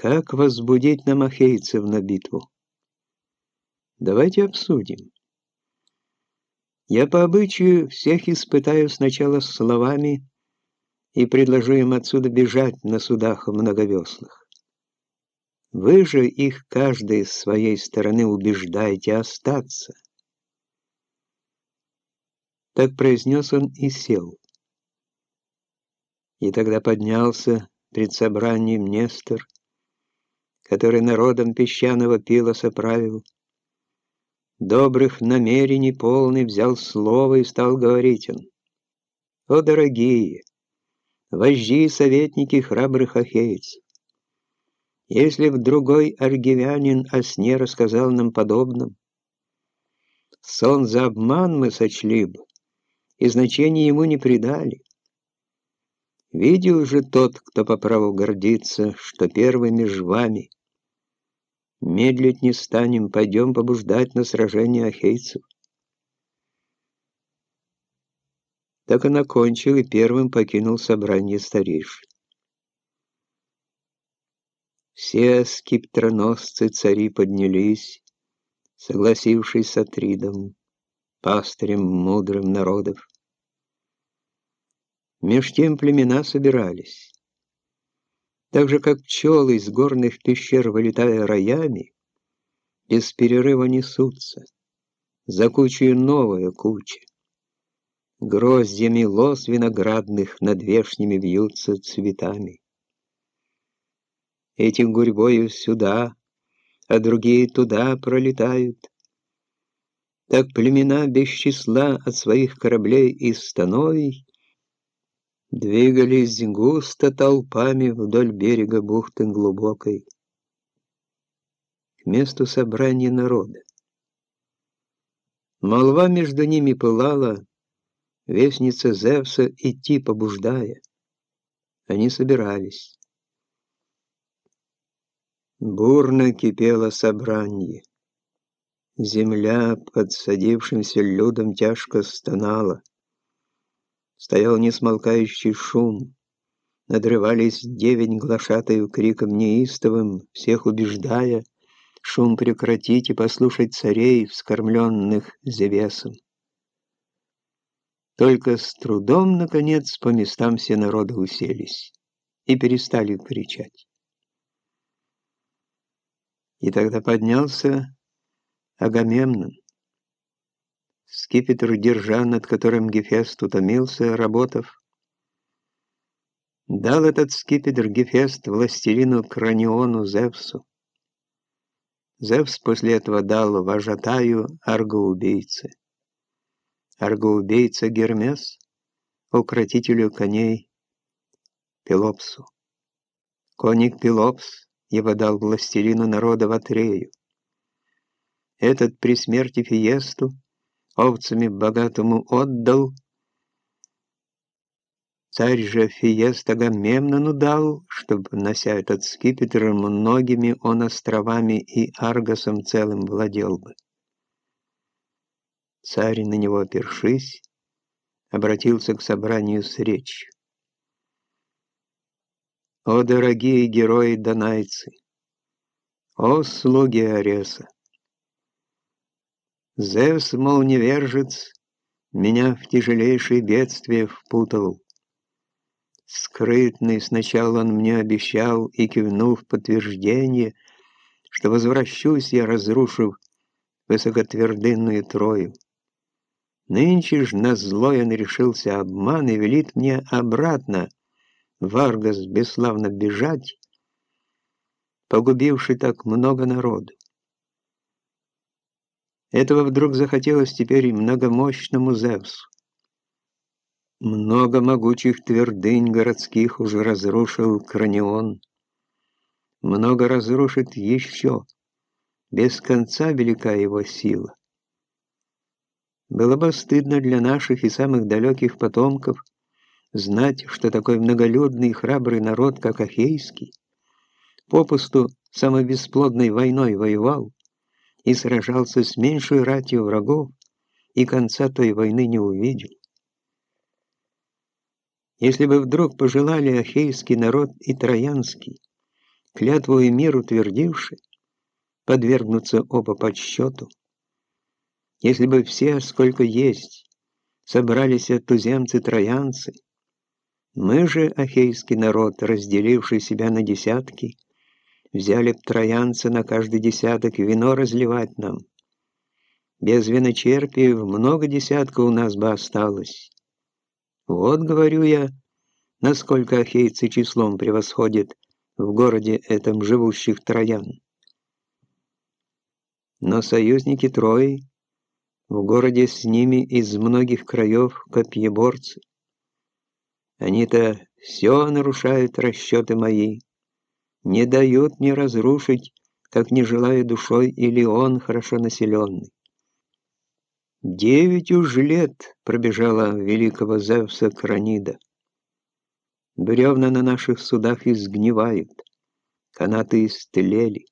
Как возбудить нам ахейцев на битву? Давайте обсудим. Я по обычаю всех испытаю сначала словами и предложу им отсюда бежать на судах многовеслых. Вы же их каждый с своей стороны убеждаете остаться. Так произнес он и сел. И тогда поднялся пред собранием Нестор, который народом песчаного пила соправил, добрых намерений полный взял слово и стал говорить он. «О, дорогие, вожди и советники храбрых ахейцев! Если б другой аргивянин о сне рассказал нам подобном, сон за обман мы сочли бы, и значения ему не придали. Видел же тот, кто по праву гордится, что первый меж вами — Медлить не станем, пойдем побуждать на сражение ахейцев. Так он окончил и первым покинул собрание старейшин. Все скиптроносцы цари поднялись, согласившись с Атридом, пастырем мудрым народов. Меж тем племена собирались. Так же, как пчелы из горных пещер, вылетая роями, без перерыва несутся, за кучей новая куча. Гроздьями лоз виноградных над вешними вьются цветами. Эти гурьбою сюда, а другие туда пролетают. Так племена без числа от своих кораблей и становий Двигались густо толпами вдоль берега бухты глубокой, к месту собрания народа. Молва между ними пылала, вестница Зевса идти побуждая. Они собирались. Бурно кипело собрание. Земля под садившимся людом тяжко стонала. Стоял несмолкающий шум. Надрывались девять глашатаю криком неистовым, всех убеждая, шум прекратить и послушать царей, вскормленных Зевесом. Только с трудом, наконец, по местам все народы уселись и перестали кричать. И тогда поднялся Агамемнон, скипетр держа, над которым Гефест утомился, работав. Дал этот скипетр Гефест властелину Краниону Зевсу. Зевс после этого дал вожатаю аргоубийце. Аргоубийца Гермес, укротителю коней Пелопсу. Коник Пелопс его дал властелину народа Ватрею. Этот при смерти Фиесту овцами богатому отдал. Царь же Фиест Агамемнону дал, чтоб, нося этот скипетр, многими он островами и Аргосом целым владел бы. Царь, на него опершись, обратился к собранию с речью. «О, дорогие герои-донайцы! О, слуги Ареса! Зевс, мол, невержец, меня в тяжелейшие бедствия впутал. Скрытный сначала он мне обещал и кивнул в подтверждение, что возвращусь я, разрушив высокотвердынную Трою. Нынче ж на злой он решился обман и велит мне обратно в Аргос бесславно бежать, погубивший так много народу. Этого вдруг захотелось теперь и многомощному Зевсу. Много могучих твердынь городских уже разрушил Кранион. Много разрушит еще. Без конца велика его сила. Было бы стыдно для наших и самых далеких потомков знать, что такой многолюдный и храбрый народ, как Ахейский, попусту самой бесплодной войной воевал, и сражался с меньшей ратью врагов, и конца той войны не увидел. Если бы вдруг пожелали ахейский народ и троянский клятву и мир утвердивши, подвергнуться оба подсчету. Если бы все, сколько есть, собрались туземцы-троянцы, мы же, ахейский народ, разделивший себя на десятки, взяли б троянца на каждый десяток вино разливать нам. Без виночерпиев много десятков у нас бы осталось. Вот, говорю я, насколько ахейцы числом превосходят в городе этом живущих троян. Но союзники Трои, в городе с ними из многих краев копьеборцы. Они-то все нарушают расчеты мои, не дают мне разрушить, как не желая душой или он хорошо населенный. Девять уж лет пробежала великого Зевса Кранида. Бревна на наших судах изгнивают, канаты истлели.